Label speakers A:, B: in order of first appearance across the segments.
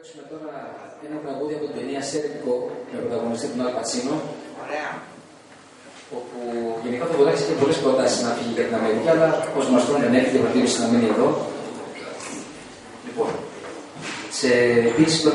A: παίξουμε τώρα ένα τραγούδι από την ταινία Σέρικο με πρωταγωνιστή τον Αλπατσίνο. Ωραία. Όπου γενικά το Βολάκης είχε πολλές προτάσεις να φύγει για την Αμερική, αλλά όπως μας λένε δεν έχει και προτίμηση να μείνει εδώ. Λοιπόν, σε επίσης το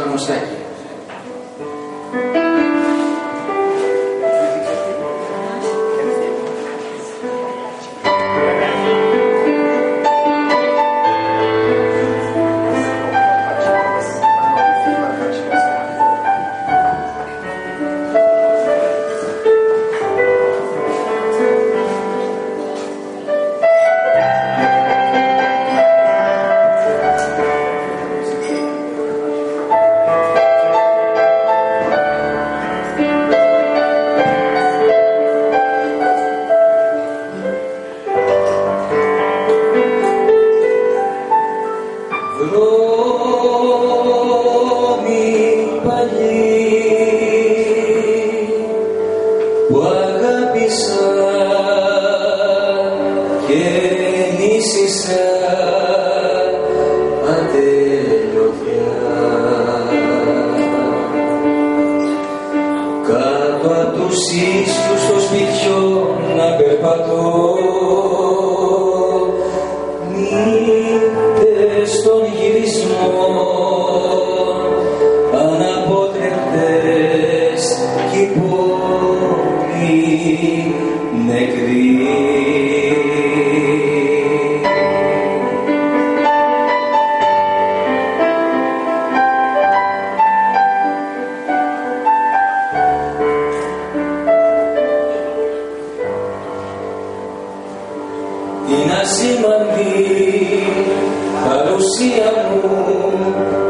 B: Κάτω από τους ίσκους στο σπιτιό να περπατώ απαντή παρουσία μου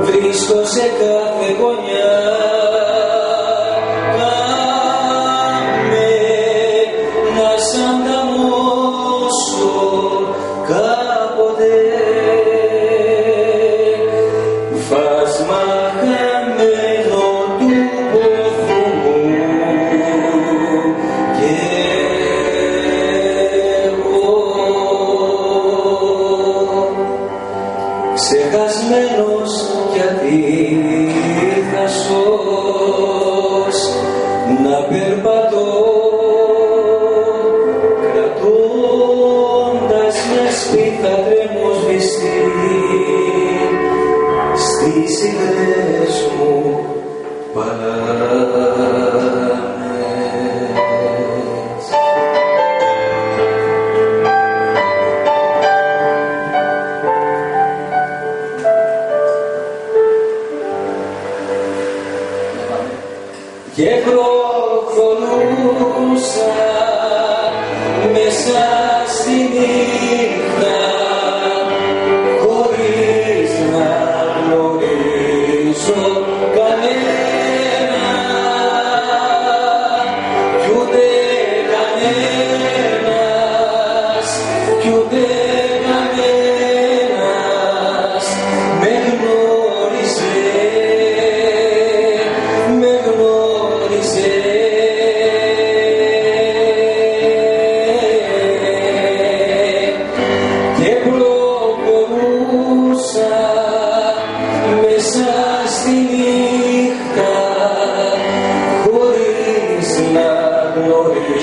B: βρίσκω σε κάθε γωνιά. χασμένος γιατί θα σως. Να περπατώ κρατώντας μια σπίθα τρέμος βυστή στις ιδέες μου παρά και προκτονούσα μέσα στη νύχτα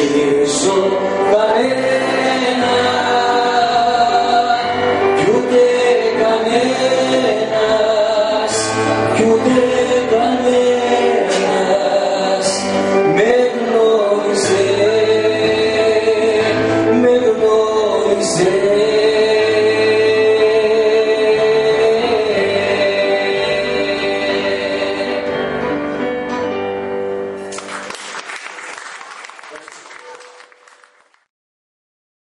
B: Ναμοστάκι. you